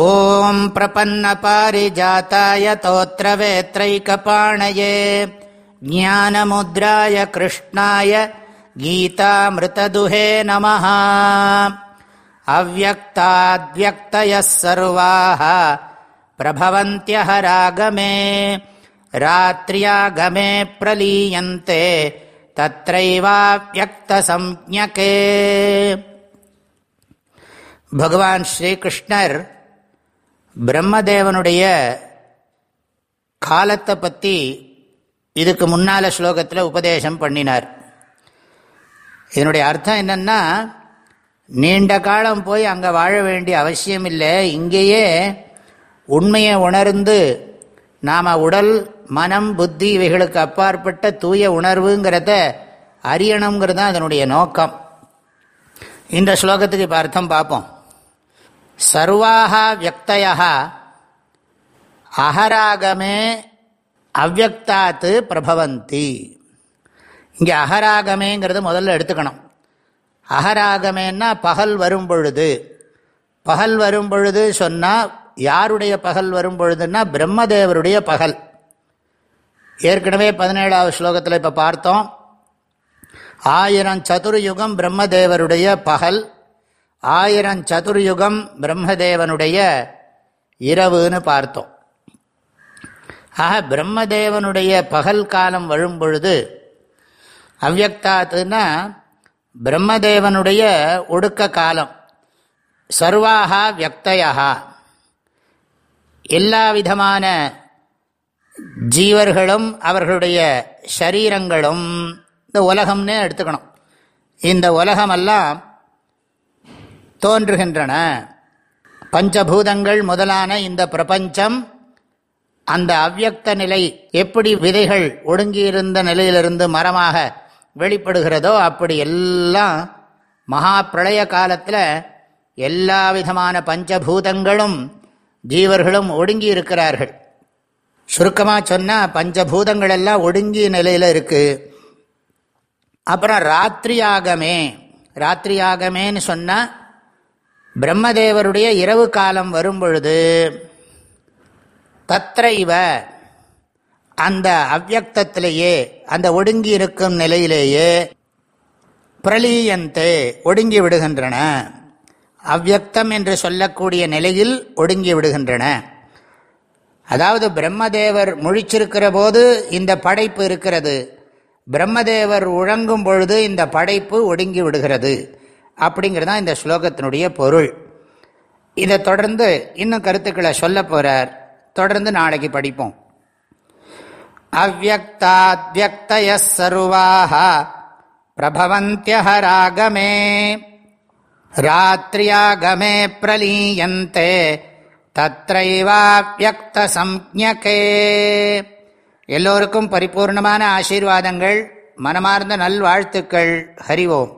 ओम् प्रपन्नपारिजाताय तोत्रवेत्रैकपाणये ज्ञानमुद्राय कृष्णाय गीतामृतदुहे नमः। अव्यक्ताद्व्यक्तयः सर्वाः प्रभवन्त्यहरागमे रात्र्यागमे प्रलीयन्ते तत्रैवाव्यक्तसञ्ज्ञके भगवान् श्रीकृष्णर् பிரம்மதேவனுடைய காலத்தை பற்றி இதுக்கு முன்னால ஸ்லோகத்தில் உபதேசம் பண்ணினார். இதனுடைய அர்த்தம் என்னன்னா நீண்ட காலம் போய் அங்கே வாழ வேண்டிய அவசியம் இல்லை. இங்கேயே உண்மையை உணர்ந்து நாம் உடல் மனம் புத்தி இவைகளுக்கு அப்பாற்பட்ட தூய உணர்வுங்கிறத அறியணுங்கிறது தான் அதனுடைய நோக்கம். இந்த ஸ்லோகத்துக்கு இப்போ அர்த்தம் பார்ப்போம். சர்வாக வியக்தய அகராகமே அவ்வக்தாத்து பிரபவந்தி. இங்கே அகராகமேங்கிறது முதல்ல எடுத்துக்கணும். அகராகமேன்னா பகல் வரும் பொழுது பகல் வரும் பொழுது சொன்னால் யாருடைய பகல் வரும் பொழுதுன்னா பிரம்மதேவருடைய பகல். ஏற்கனவே பதினேழாவது ஸ்லோகத்தில் இப்போ பார்த்தோம். ஆயிரம் சதுர்யுகம் பிரம்மதேவருடைய பகல். ஆயிரம் சதுர்யுகம் பிரம்மதேவனுடைய இரவுன்னு பார்த்தோம். ஆக பிரம்மதேவனுடைய பகல் காலம் வரும் பொழுது அவ்வக்தாத்துன்னா பிரம்மதேவனுடைய ஒடுக்க காலம். சர்வாகா வியக்தயா எல்லா விதமான ஜீவர்களும் அவர்களுடைய சரீரங்களும் இந்த உலகம்னே எடுத்துக்கணும். இந்த உலகமெல்லாம் தோன்றுகின்றன. பஞ்சபூதங்கள் முதலான இந்த பிரபஞ்சம் அந்த அவ்வக்த நிலை எப்படி விதைகள் ஒடுங்கியிருந்த நிலையிலிருந்து மரமாக வெளிப்படுகிறதோ அப்படி எல்லாம் மகா பிரளய காலத்தில் எல்லா விதமான பஞ்சபூதங்களும் ஜீவர்களும் ஒடுங்கி இருக்கிறார்கள் சுருக்கமாக சொன்னால் பஞ்சபூதங்கள் எல்லாம் ஒடுங்கிய நிலையில் இருக்குது அப்புறம் ராத்திரியாகமே ராத்திரியாகமேன்னு சொன்னால் பிரம்மதேவருடைய இரவு காலம் வரும்பொழுது தத்ரைவ அந்த அவ்வக்தத்திலேயே அந்த ஒடுங்கி இருக்கும் நிலையிலேயே பிரலீயந்தே ஒடுங்கி விடுகின்றன. அவ்வக்தம் என்று சொல்லக்கூடிய நிலையில் ஒடுங்கி விடுகின்றன. அதாவது பிரம்மதேவர் முழிச்சிருக்கிற போது இந்த படைப்பு இருக்கிறது. பிரம்மதேவர் உழங்கும் பொழுது இந்த படைப்பு ஒடுங்கி விடுகிறது. அப்படிங்கிறது தான் இந்த ஸ்லோகத்தினுடைய பொருள். இதை தொடர்ந்து இன்னும் கருத்துக்களை சொல்ல போகிறார் தொடர்ந்து நாளைக்கு படிப்போம். அவ்வக்தாத்யக்தய சர்வாக பிரபவந்தியராகமே ராத்திரியாகமே பிரலீயந்தே தத்ரைவாவியக்த சம்ஞகே எல்லோருக்கும் பரிபூர்ணமான ஆசீர்வாதங்கள் மனமார்ந்த நல்வாழ்த்துக்கள். ஹரிவோம்